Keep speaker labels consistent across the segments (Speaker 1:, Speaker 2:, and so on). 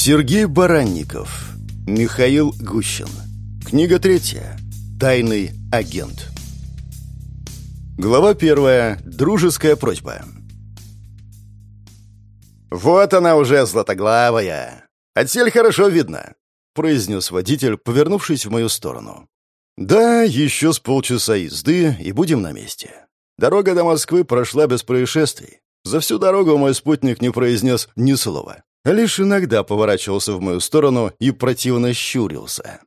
Speaker 1: Сергей Баранников. Михаил Гущин. Книга третья. Тайный агент. Глава первая. Дружеская просьба. «Вот она уже, златоглавая! Отсель хорошо видно», — произнес водитель, повернувшись в мою сторону. «Да, еще с полчаса езды, и будем на месте. Дорога до Москвы прошла без происшествий. За всю дорогу мой спутник не произнес ни слова лишь иногда поворачивался в мою сторону и противно щурился.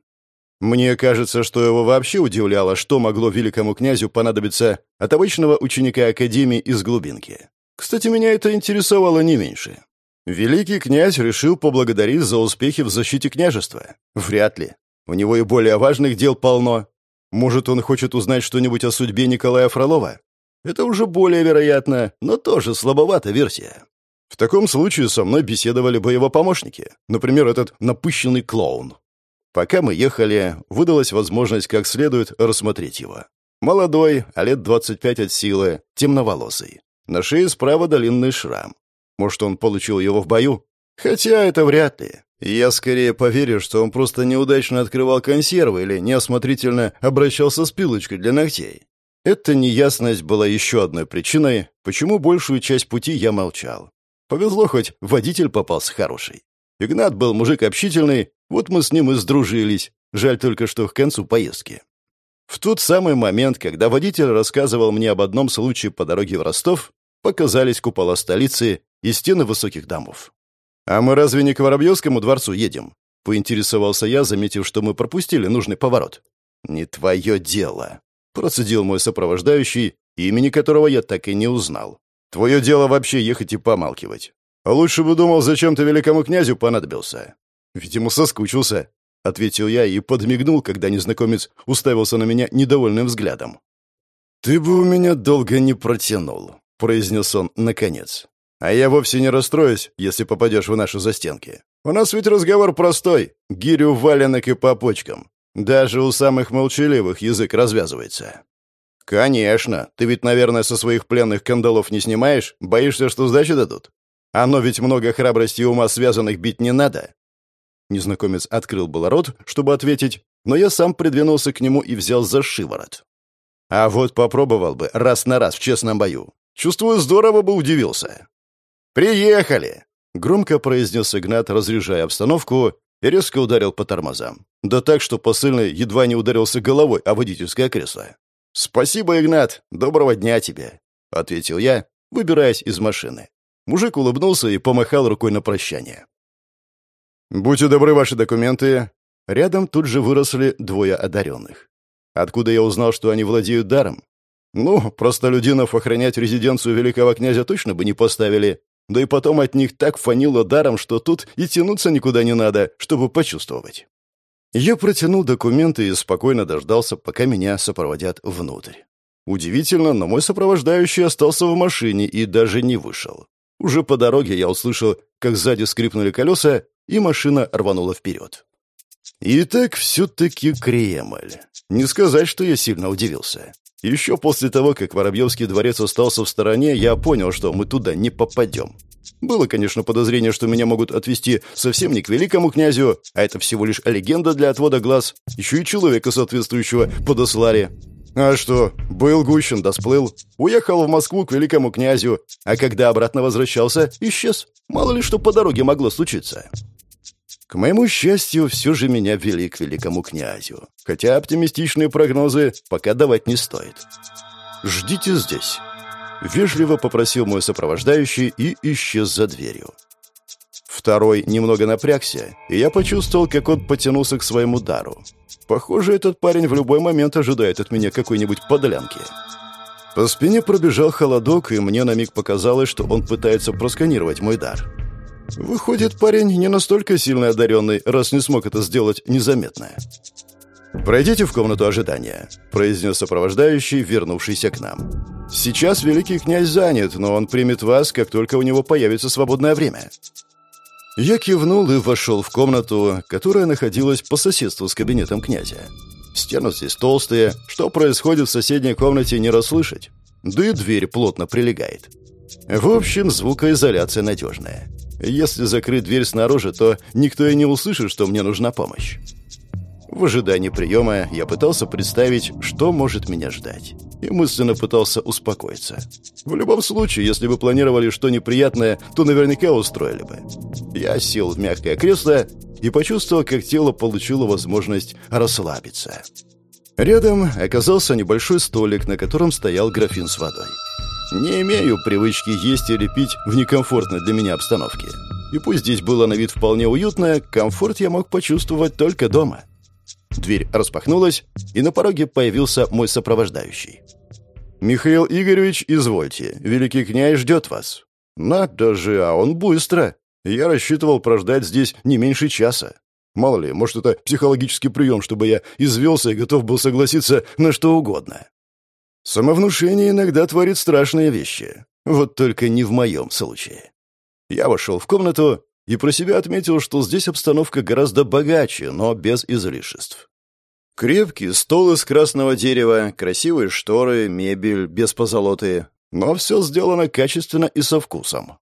Speaker 1: Мне кажется, что его вообще удивляло, что могло великому князю понадобиться от обычного ученика Академии из глубинки. Кстати, меня это интересовало не меньше. Великий князь решил поблагодарить за успехи в защите княжества. Вряд ли. У него и более важных дел полно. Может, он хочет узнать что-нибудь о судьбе Николая Фролова? Это уже более вероятно, но тоже слабовата версия. В таком случае со мной беседовали бы его помощники, например, этот напыщенный клоун. Пока мы ехали, выдалась возможность как следует рассмотреть его. Молодой, а лет 25 от силы, темноволосый. На шее справа длинный шрам. Может, он получил его в бою? Хотя это вряд ли. Я скорее поверю, что он просто неудачно открывал консервы или неосмотрительно обращался с пилочкой для ногтей. Эта неясность была еще одной причиной, почему большую часть пути я молчал. Повезло, хоть водитель попался хороший. Игнат был мужик общительный, вот мы с ним и сдружились. Жаль только, что к концу поездки. В тот самый момент, когда водитель рассказывал мне об одном случае по дороге в Ростов, показались купола столицы и стены высоких домов. «А мы разве не к Воробьевскому дворцу едем?» — поинтересовался я, заметив, что мы пропустили нужный поворот. «Не твое дело», — процедил мой сопровождающий, имени которого я так и не узнал. Твое дело вообще ехать и помалкивать. А лучше бы думал, зачем ты великому князю понадобился. Видимо, соскучился, — ответил я и подмигнул, когда незнакомец уставился на меня недовольным взглядом. «Ты бы у меня долго не протянул», — произнес он наконец. «А я вовсе не расстроюсь, если попадешь в наши застенки. У нас ведь разговор простой, гирю валенок и по почкам. Даже у самых молчаливых язык развязывается». «Конечно. Ты ведь, наверное, со своих пленных кандалов не снимаешь? Боишься, что сдачи дадут? Оно ведь много храбрости и ума связанных бить не надо». Незнакомец открыл было рот, чтобы ответить, но я сам придвинулся к нему и взял за шиворот. А вот попробовал бы раз на раз в честном бою. Чувствую, здорово бы удивился. «Приехали!» — громко произнес Игнат, разряжая обстановку, и резко ударил по тормозам. Да так, что посыльный едва не ударился головой о водительское кресло. «Спасибо, Игнат. Доброго дня тебе», — ответил я, выбираясь из машины. Мужик улыбнулся и помахал рукой на прощание. «Будьте добры, ваши документы». Рядом тут же выросли двое одаренных. Откуда я узнал, что они владеют даром? Ну, простолюдинов охранять резиденцию великого князя точно бы не поставили. Да и потом от них так фанило даром, что тут и тянуться никуда не надо, чтобы почувствовать. Я протянул документы и спокойно дождался, пока меня сопроводят внутрь. Удивительно, но мой сопровождающий остался в машине и даже не вышел. Уже по дороге я услышал, как сзади скрипнули колеса, и машина рванула вперед. Итак, все-таки Кремль. Не сказать, что я сильно удивился. Еще после того, как Воробьевский дворец остался в стороне, я понял, что мы туда не попадем. Было, конечно, подозрение, что меня могут отвести совсем не к великому князю, а это всего лишь легенда для отвода глаз. Еще и человека соответствующего подослали. А что, был Гущин, да сплыл. Уехал в Москву к великому князю, а когда обратно возвращался, исчез. Мало ли что по дороге могло случиться. К моему счастью, все же меня вели к великому князю. Хотя оптимистичные прогнозы пока давать не стоит. «Ждите здесь». Вежливо попросил мой сопровождающий и исчез за дверью. Второй немного напрягся, и я почувствовал, как он потянулся к своему дару. Похоже, этот парень в любой момент ожидает от меня какой-нибудь подлянки. По спине пробежал холодок, и мне на миг показалось, что он пытается просканировать мой дар. Выходит, парень не настолько сильно одаренный, раз не смог это сделать незаметно. «Пройдите в комнату ожидания», — произнес сопровождающий, вернувшийся к нам. «Сейчас великий князь занят, но он примет вас, как только у него появится свободное время». Я кивнул и вошел в комнату, которая находилась по соседству с кабинетом князя. Стены здесь толстые, что происходит в соседней комнате не расслышать. Да и дверь плотно прилегает. В общем, звукоизоляция надежная. Если закрыть дверь снаружи, то никто и не услышит, что мне нужна помощь. В ожидании приема я пытался представить, что может меня ждать. И мысленно пытался успокоиться. В любом случае, если бы планировали что неприятное, то наверняка устроили бы. Я сел в мягкое кресло и почувствовал, как тело получило возможность расслабиться. Рядом оказался небольшой столик, на котором стоял графин с водой. Не имею привычки есть или пить в некомфортной для меня обстановке. И пусть здесь было на вид вполне уютно, комфорт я мог почувствовать только дома. Дверь распахнулась, и на пороге появился мой сопровождающий. «Михаил Игоревич, извольте, великий князь ждет вас». «Надо же, а он быстро. Я рассчитывал прождать здесь не меньше часа. Мало ли, может, это психологический прием, чтобы я извелся и готов был согласиться на что угодно. Самовнушение иногда творит страшные вещи. Вот только не в моем случае. Я вошел в комнату и про себя отметил, что здесь обстановка гораздо богаче, но без излишеств. Крепкий стол из красного дерева, красивые шторы, мебель без позолоты, но все сделано качественно и со вкусом.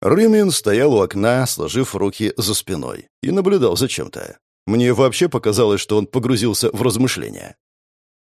Speaker 1: Рымин стоял у окна, сложив руки за спиной, и наблюдал за чем-то. Мне вообще показалось, что он погрузился в размышления.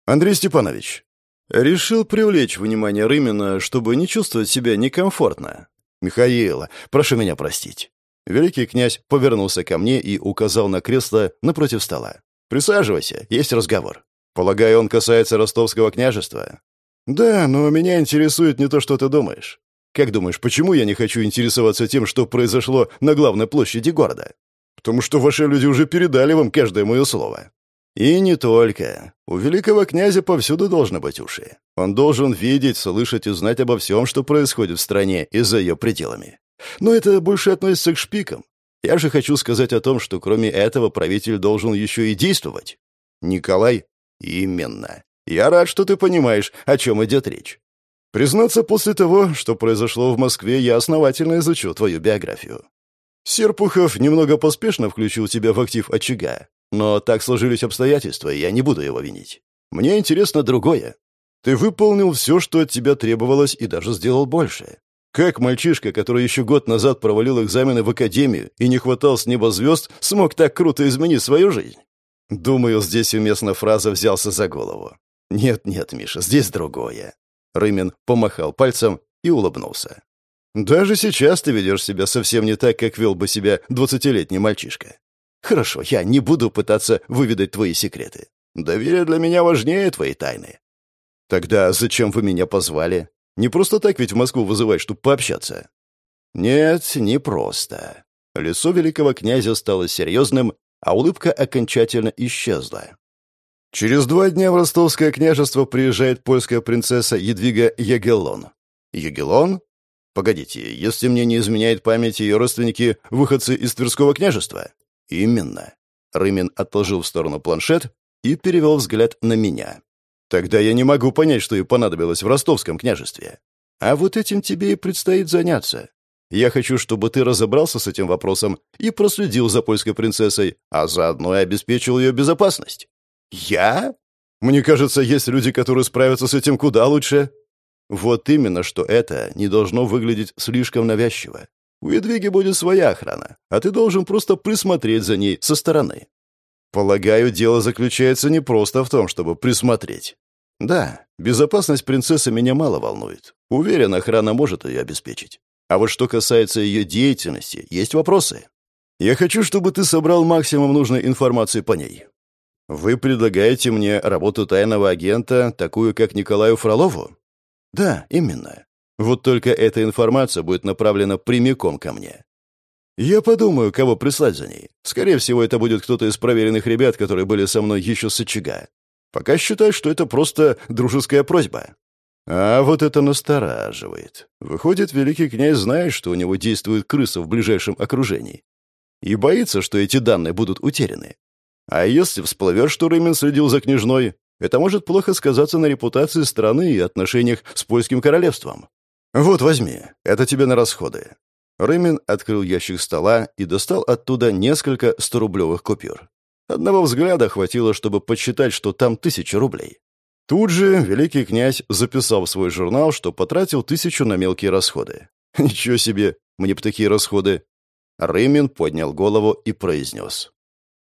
Speaker 1: «Андрей Степанович, решил привлечь внимание Рымина, чтобы не чувствовать себя некомфортно. Михаил, прошу меня простить». Великий князь повернулся ко мне и указал на кресло напротив стола. «Присаживайся, есть разговор. Полагаю, он касается ростовского княжества?» «Да, но меня интересует не то, что ты думаешь. Как думаешь, почему я не хочу интересоваться тем, что произошло на главной площади города? Потому что ваши люди уже передали вам каждое мое слово. И не только. У великого князя повсюду должны быть уши. Он должен видеть, слышать и знать обо всем, что происходит в стране и за ее пределами. Но это больше относится к шпикам. Я же хочу сказать о том, что кроме этого правитель должен еще и действовать. Николай? Именно. Я рад, что ты понимаешь, о чем идет речь. Признаться, после того, что произошло в Москве, я основательно изучил твою биографию. Серпухов немного поспешно включил тебя в актив очага, но так сложились обстоятельства, и я не буду его винить. Мне интересно другое. Ты выполнил все, что от тебя требовалось, и даже сделал больше. Как мальчишка, который еще год назад провалил экзамены в академию и не хватал с неба звезд, смог так круто изменить свою жизнь? Думаю, здесь уместна фраза «взялся за голову». Нет-нет, Миша, здесь другое. Рымин помахал пальцем и улыбнулся. «Даже сейчас ты ведешь себя совсем не так, как вел бы себя двадцатилетний мальчишка. Хорошо, я не буду пытаться выведать твои секреты. Доверие для меня важнее твоей тайны. Тогда зачем вы меня позвали? Не просто так ведь в Москву вызывать, чтобы пообщаться?» «Нет, не просто». Лицо великого князя стало серьезным, а улыбка окончательно исчезла. Через два дня в ростовское княжество приезжает польская принцесса Едвига Ягеллон. Ягеллон? Погодите, если мне не изменяет память, ее родственники — выходцы из Тверского княжества? Именно. Рымин отложил в сторону планшет и перевел взгляд на меня. Тогда я не могу понять, что ей понадобилось в ростовском княжестве. А вот этим тебе и предстоит заняться. Я хочу, чтобы ты разобрался с этим вопросом и проследил за польской принцессой, а заодно и обеспечил ее безопасность. «Я? Мне кажется, есть люди, которые справятся с этим куда лучше». Вот именно, что это не должно выглядеть слишком навязчиво. У Едвиги будет своя охрана, а ты должен просто присмотреть за ней со стороны. Полагаю, дело заключается не просто в том, чтобы присмотреть. Да, безопасность принцессы меня мало волнует. Уверен, охрана может ее обеспечить. А вот что касается ее деятельности, есть вопросы. Я хочу, чтобы ты собрал максимум нужной информации по ней. «Вы предлагаете мне работу тайного агента, такую, как Николаю Фролову?» «Да, именно. Вот только эта информация будет направлена прямиком ко мне. Я подумаю, кого прислать за ней. Скорее всего, это будет кто-то из проверенных ребят, которые были со мной еще с очага. Пока считаю, что это просто дружеская просьба». А вот это настораживает. Выходит, великий князь знает, что у него действует крыса в ближайшем окружении. И боится, что эти данные будут утеряны. А если всплывет, что Рымин следил за княжной, это может плохо сказаться на репутации страны и отношениях с польским королевством. Вот возьми, это тебе на расходы. Рымин открыл ящик стола и достал оттуда несколько сторублевых купюр. Одного взгляда хватило, чтобы подсчитать, что там тысяча рублей. Тут же великий князь записал в свой журнал, что потратил тысячу на мелкие расходы. Ничего себе, мне б такие расходы. Рымин поднял голову и произнес.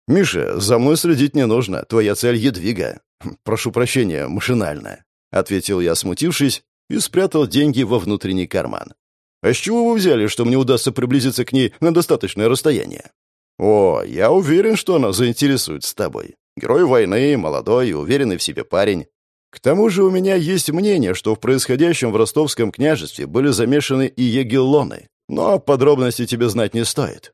Speaker 1: «Миша, за мной следить не нужно. Твоя цель — едвига. Прошу прощения, машинально», — ответил я, смутившись, и спрятал деньги во внутренний карман. «А с чего вы взяли, что мне удастся приблизиться к ней на достаточное расстояние?» «О, я уверен, что она заинтересуется тобой. Герой войны, молодой и уверенный в себе парень. К тому же у меня есть мнение, что в происходящем в ростовском княжестве были замешаны и егеллоны, но подробности тебе знать не стоит.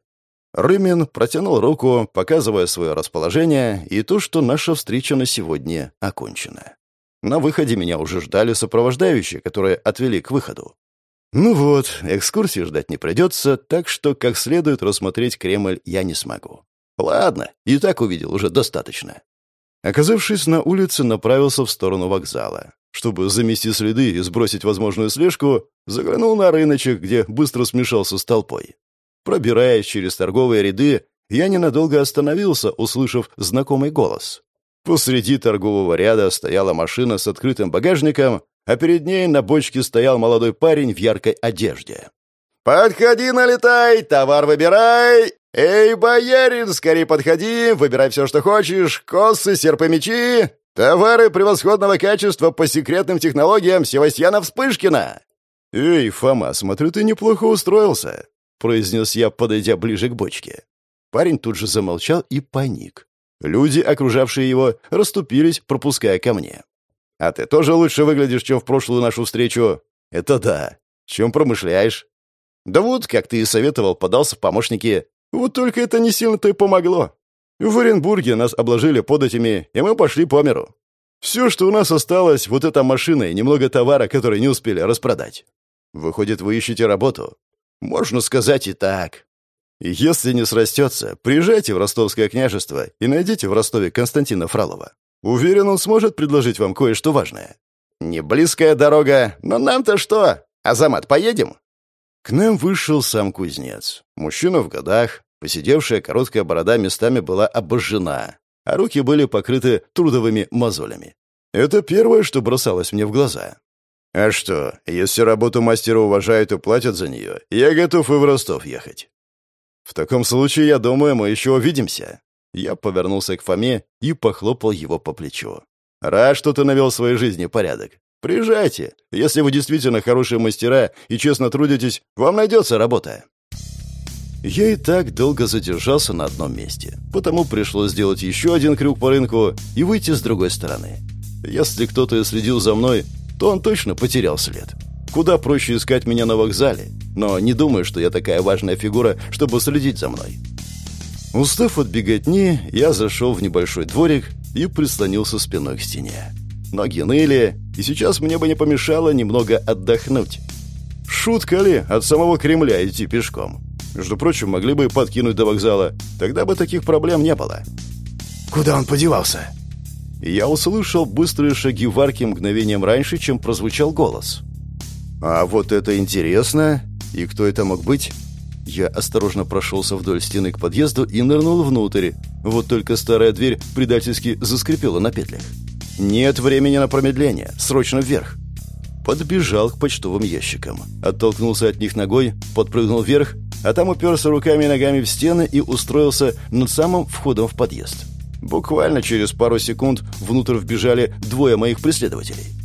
Speaker 1: Рымин протянул руку, показывая свое расположение и то, что наша встреча на сегодня окончена. На выходе меня уже ждали сопровождающие, которые отвели к выходу. Ну вот, экскурсии ждать не придется, так что как следует рассмотреть Кремль я не смогу. Ладно, и так увидел уже достаточно. Оказавшись на улице, направился в сторону вокзала. Чтобы замести следы и сбросить возможную слежку, заглянул на рыночек, где быстро смешался с толпой. Пробираясь через торговые ряды, я ненадолго остановился, услышав знакомый голос. Посреди торгового ряда стояла машина с открытым багажником, а перед ней на бочке стоял молодой парень в яркой одежде. «Подходи, налетай, товар выбирай «Эй, боярин, скорее подходи, выбирай все, что хочешь, косы, серпы, мечи, товары превосходного качества по секретным технологиям Севастьяна-Вспышкина!» «Эй, Фома, смотрю, ты неплохо устроился», — произнес я, подойдя ближе к бочке. Парень тут же замолчал и паник. Люди, окружавшие его, расступились, пропуская ко мне. «А ты тоже лучше выглядишь, чем в прошлую нашу встречу?» «Это да. Чем промышляешь?» «Да вот, как ты и советовал, подался в помощники. Вот только это не сильно-то и помогло. В Оренбурге нас обложили податями, и мы пошли по миру. Все, что у нас осталось, вот эта машина и немного товара, который не успели распродать. Выходит, вы ищете работу? Можно сказать и так. Если не срастется, приезжайте в ростовское княжество и найдите в Ростове Константина Фролова. Уверен, он сможет предложить вам кое-что важное. Не близкая дорога, но нам-то что? Азамат, поедем? К нам вышел сам кузнец. Мужчина в годах, посидевшая короткая борода местами была обожжена, а руки были покрыты трудовыми мозолями. Это первое, что бросалось мне в глаза. А что, если работу мастера уважают и платят за нее, я готов и в Ростов ехать. В таком случае, я думаю, мы еще увидимся. Я повернулся к Фоме и похлопал его по плечу. Рад, что ты навел в своей жизни порядок. Приезжайте. Если вы действительно хорошие мастера и честно трудитесь, вам найдется работа. Я и так долго задержался на одном месте, потому пришлось сделать еще один крюк по рынку и выйти с другой стороны. Если кто-то следил за мной, то он точно потерял след. Куда проще искать меня на вокзале, но не думаю, что я такая важная фигура, чтобы следить за мной. Устав от беготни, я зашел в небольшой дворик и прислонился спиной к стене. Ноги ныли, и сейчас мне бы не помешало немного отдохнуть. Шутка ли от самого Кремля идти пешком? Между прочим, могли бы подкинуть до вокзала. Тогда бы таких проблем не было.
Speaker 2: «Куда он подевался?»
Speaker 1: Я услышал быстрые шаги в арке мгновением раньше, чем прозвучал голос. «А вот это интересно! И кто это мог быть?» Я осторожно прошелся вдоль стены к подъезду и нырнул внутрь. Вот только старая дверь предательски заскрипела на петлях. «Нет времени на промедление. Срочно вверх!» Подбежал к почтовым ящикам. Оттолкнулся от них ногой, подпрыгнул вверх, а там уперся руками и ногами в стены и устроился над самым входом в подъезд. Буквально через пару секунд внутрь вбежали двое моих преследователей.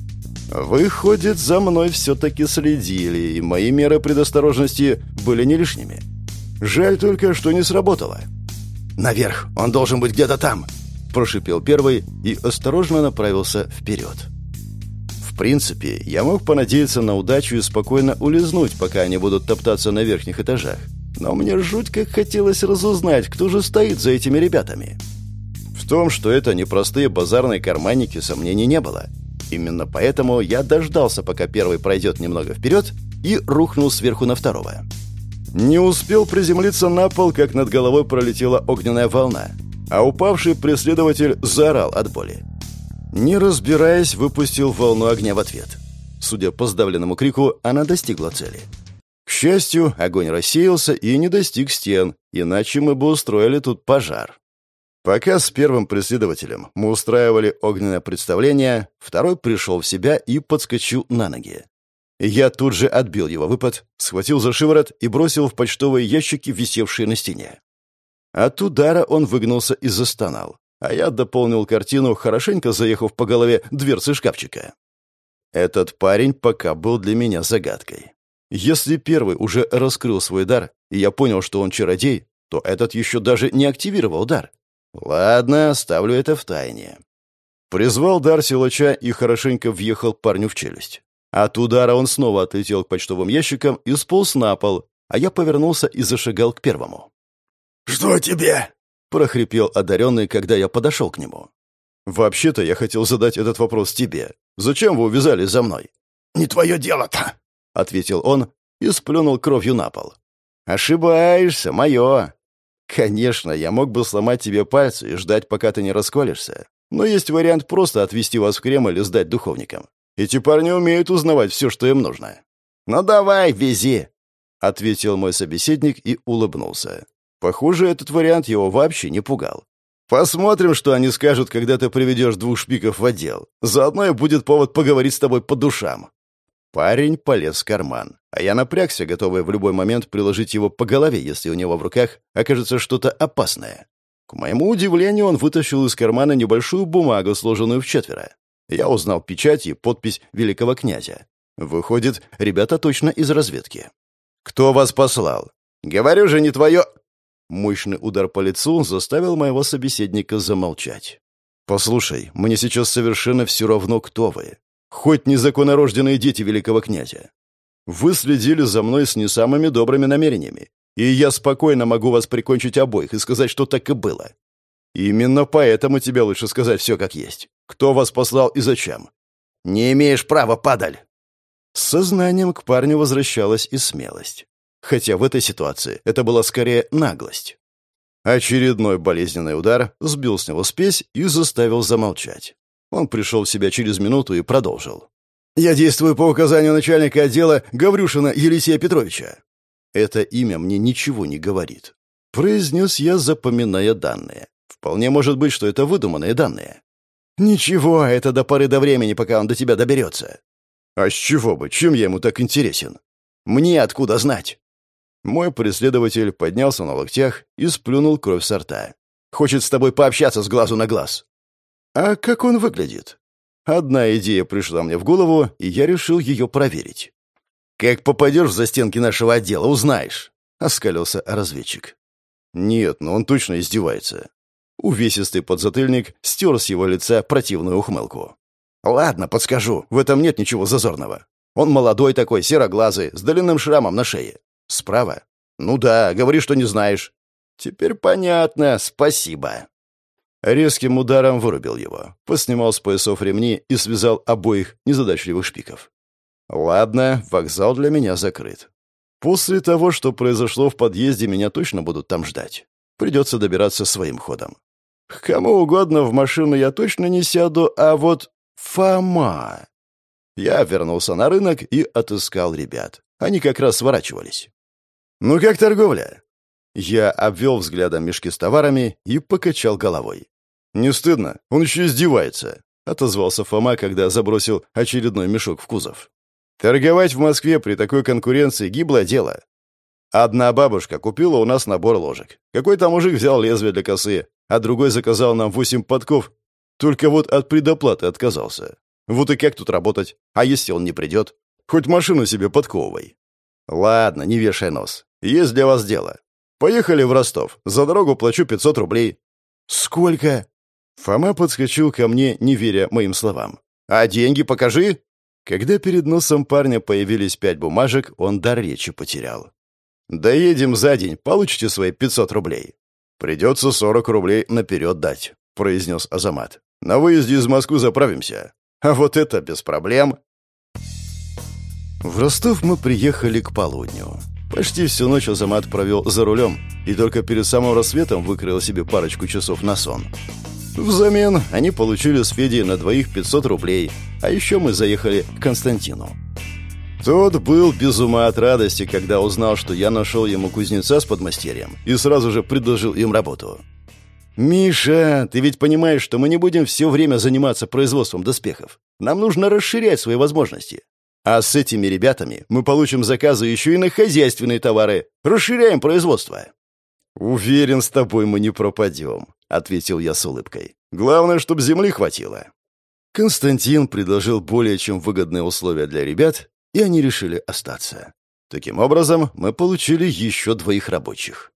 Speaker 1: Выходит, за мной все-таки следили, и мои меры предосторожности были не лишними. Жаль только, что не сработало.
Speaker 2: «Наверх! Он должен быть где-то там!»
Speaker 1: Прошипел первый и осторожно направился вперед. В принципе, я мог понадеяться на удачу и спокойно улизнуть, пока они будут топтаться на верхних этажах. Но мне жуть как хотелось разузнать, кто же стоит за этими ребятами. В том, что это непростые базарные карманники, сомнений не было. Именно поэтому я дождался, пока первый пройдет немного вперед, и рухнул сверху на второго. Не успел приземлиться на пол, как над головой пролетела огненная волна а упавший преследователь заорал от боли. Не разбираясь, выпустил волну огня в ответ. Судя по сдавленному крику, она достигла цели. К счастью, огонь рассеялся и не достиг стен, иначе мы бы устроили тут пожар. Пока с первым преследователем мы устраивали огненное представление, второй пришел в себя и подскочил на ноги. Я тут же отбил его выпад, схватил за шиворот и бросил в почтовые ящики, висевшие на стене. От удара он выгнулся и застонал, а я дополнил картину, хорошенько заехав по голове дверцы шкафчика. Этот парень пока был для меня загадкой. Если первый уже раскрыл свой дар, и я понял, что он чародей, то этот еще даже не активировал дар. Ладно, оставлю это в тайне. Призвал дар силача и хорошенько въехал парню в челюсть. От удара он снова отлетел к почтовым ящикам и сполз на пол, а я повернулся и зашагал к первому.
Speaker 2: «Что тебе?»
Speaker 1: — прохрипел одаренный, когда я подошел к нему. «Вообще-то я хотел задать этот вопрос тебе. Зачем вы увязались за мной?»
Speaker 2: «Не твое дело-то», —
Speaker 1: ответил он и сплюнул кровью на пол. «Ошибаешься, мое. Конечно, я мог бы сломать тебе пальцы и ждать, пока ты не расколешься. Но есть вариант просто отвезти вас в Кремль и сдать духовникам. Эти парни умеют узнавать все, что им нужно». «Ну давай, вези!» — ответил мой собеседник и улыбнулся. Похоже, этот вариант его вообще не пугал. «Посмотрим, что они скажут, когда ты приведешь двух шпиков в отдел. Заодно и будет повод поговорить с тобой по душам». Парень полез в карман, а я напрягся, готовый в любой момент приложить его по голове, если у него в руках окажется что-то опасное. К моему удивлению, он вытащил из кармана небольшую бумагу, сложенную в четверо. Я узнал печать и подпись великого князя. Выходит, ребята точно из разведки. «Кто вас послал?» «Говорю же, не твое...» Мощный удар по лицу заставил моего собеседника замолчать. «Послушай, мне сейчас совершенно все равно, кто вы хоть незаконнорожденные дети великого князя. Вы следили за мной с не самыми добрыми намерениями, и я спокойно могу вас прикончить обоих и сказать, что так и было. Именно поэтому тебе лучше сказать все как есть. Кто вас послал и зачем?
Speaker 2: Не имеешь права, падаль.
Speaker 1: С сознанием к парню возвращалась и смелость. Хотя в этой ситуации это была скорее наглость. Очередной болезненный удар сбил с него спесь и заставил замолчать. Он пришел в себя через минуту и продолжил. «Я действую по указанию начальника отдела Гаврюшина Елисея Петровича». Это имя мне ничего не говорит. Произнес я, запоминая данные. Вполне может быть, что это выдуманные данные. «Ничего, это до поры до времени, пока он до тебя доберется». «А с чего бы? Чем я ему так интересен?» «Мне откуда знать?» Мой преследователь поднялся на локтях и сплюнул кровь со рта. «Хочет с тобой пообщаться с глазу на глаз». А как он выглядит? Одна идея пришла мне в голову, и я решил ее проверить. «Как попадешь за стенки нашего отдела, узнаешь», — оскалился разведчик. «Нет, но он точно издевается». Увесистый подзатыльник стер с его лица противную ухмылку. «Ладно, подскажу, в этом нет ничего зазорного. Он молодой такой, сероглазый, с длинным шрамом на шее. Справа? Ну да, говори, что не знаешь». «Теперь понятно, спасибо». Резким ударом вырубил его, поснимал с поясов ремни и связал обоих незадачливых шпиков. Ладно, вокзал для меня закрыт. После того, что произошло в подъезде, меня точно будут там ждать. Придется добираться своим ходом. К кому угодно в машину я точно не сяду, а вот Фома... Я вернулся на рынок и отыскал ребят. Они как раз сворачивались. «Ну как торговля?» Я обвел взглядом мешки с товарами и покачал головой. «Не стыдно? Он еще издевается», — отозвался Фома, когда забросил очередной мешок в кузов. «Торговать в Москве при такой конкуренции — гиблое дело. Одна бабушка купила у нас набор ложек. Какой-то мужик взял лезвие для косы, а другой заказал нам восемь подков. Только вот от предоплаты отказался. Вот и как тут работать? А если он не придет? Хоть машину себе подковывай». «Ладно, не вешай нос. Есть для вас дело. Поехали в Ростов. За дорогу плачу 500 рублей». «Сколько?» Фома подскочил ко мне, не веря моим словам. «А деньги покажи!» Когда перед носом парня появились пять бумажек, он дар речи потерял. «Доедем за день, получите свои 500 рублей». «Придется 40 рублей наперед дать», — произнес Азамат. «На выезде из Москвы заправимся. А вот это без проблем». В Ростов мы приехали к полудню. Почти всю ночь Азамат провел за рулем и только перед самым рассветом выкроил себе парочку часов на сон. Взамен они получили с Федей на двоих 500 рублей, а еще мы заехали к Константину. Тот был без ума от радости, когда узнал, что я нашел ему кузнеца с подмастерьем и сразу же предложил им работу. «Миша, ты ведь понимаешь, что мы не будем все время заниматься производством доспехов. Нам нужно расширять свои возможности. А с этими ребятами мы получим заказы еще и на хозяйственные товары. Расширяем производство». «Уверен, с тобой мы не пропадем», — ответил я с улыбкой. «Главное, чтобы земли хватило». Константин предложил более чем выгодные условия для ребят, и они решили остаться. Таким образом, мы получили еще двоих рабочих.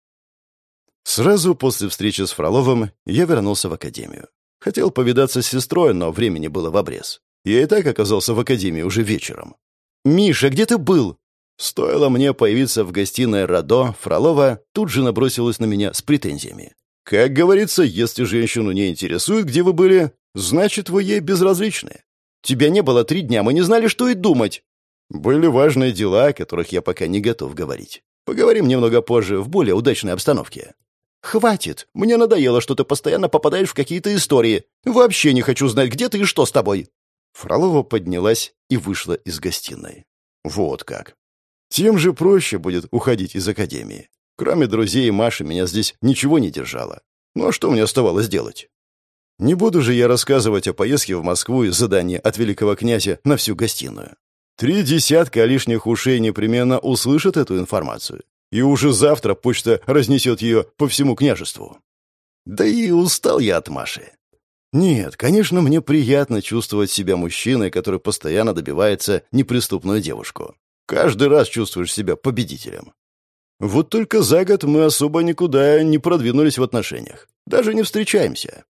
Speaker 1: Сразу после встречи с Фроловым я вернулся в академию. Хотел повидаться с сестрой, но времени было в обрез. Я и так оказался в академии уже вечером. «Миша, где ты был?» Стоило мне появиться в гостиной Радо, Фролова тут же набросилась на меня с претензиями. «Как говорится, если женщину не интересует, где вы были, значит, вы ей безразличны. Тебя не было три дня, мы не знали, что и думать». Были важные дела, о которых я пока не готов говорить. Поговорим немного позже, в более удачной обстановке. «Хватит! Мне надоело, что ты постоянно попадаешь в какие-то истории. Вообще не хочу знать, где ты и что с тобой!» Фролова поднялась и вышла из гостиной. «Вот как. Тем же проще будет уходить из академии. Кроме друзей Маши меня здесь ничего не держало. Ну а что мне оставалось делать? Не буду же я рассказывать о поездке в Москву и задании от великого князя на всю гостиную. Три десятка лишних ушей непременно услышат эту информацию. И уже завтра почта разнесет ее по всему княжеству. Да и устал я от Маши. Нет, конечно, мне приятно чувствовать себя мужчиной, который постоянно добивается неприступную девушку. Каждый раз чувствуешь себя победителем. Вот только за год мы особо никуда не продвинулись в отношениях. Даже не встречаемся.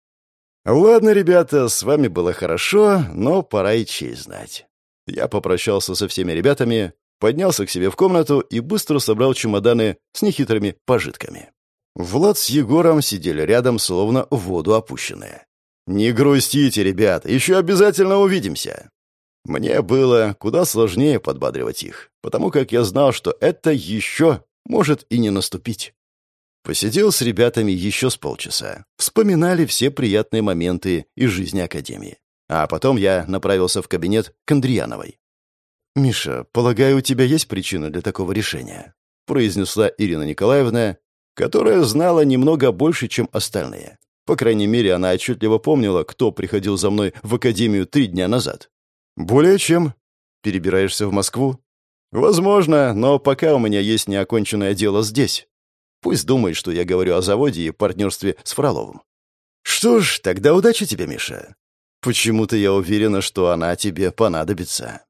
Speaker 1: Ладно, ребята, с вами было хорошо, но пора и честь знать. Я попрощался со всеми ребятами, поднялся к себе в комнату и быстро собрал чемоданы с нехитрыми пожитками. Влад с Егором сидели рядом, словно в воду опущенные. «Не грустите, ребята, еще обязательно увидимся!» Мне было куда сложнее подбадривать их, потому как я знал, что это еще может и не наступить. Посидел с ребятами еще с полчаса. Вспоминали все приятные моменты из жизни Академии. А потом я направился в кабинет к Андреяновой. «Миша, полагаю, у тебя есть причина для такого решения?» произнесла Ирина Николаевна, которая знала немного больше, чем остальные. По крайней мере, она отчетливо помнила, кто приходил за мной в академию три дня назад. «Более чем. Перебираешься в Москву?» «Возможно, но пока у меня есть неоконченное дело здесь. Пусть думает, что я говорю о заводе и партнерстве с Фроловым». «Что ж, тогда удачи тебе, Миша. Почему-то я уверена, что она тебе понадобится».